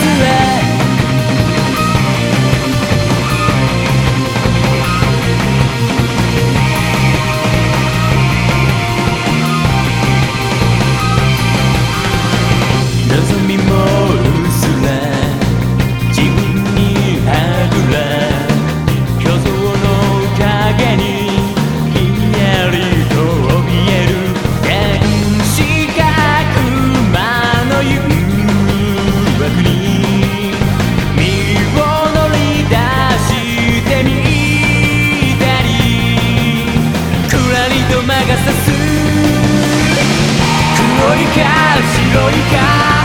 ずれ白いか